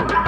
Oh!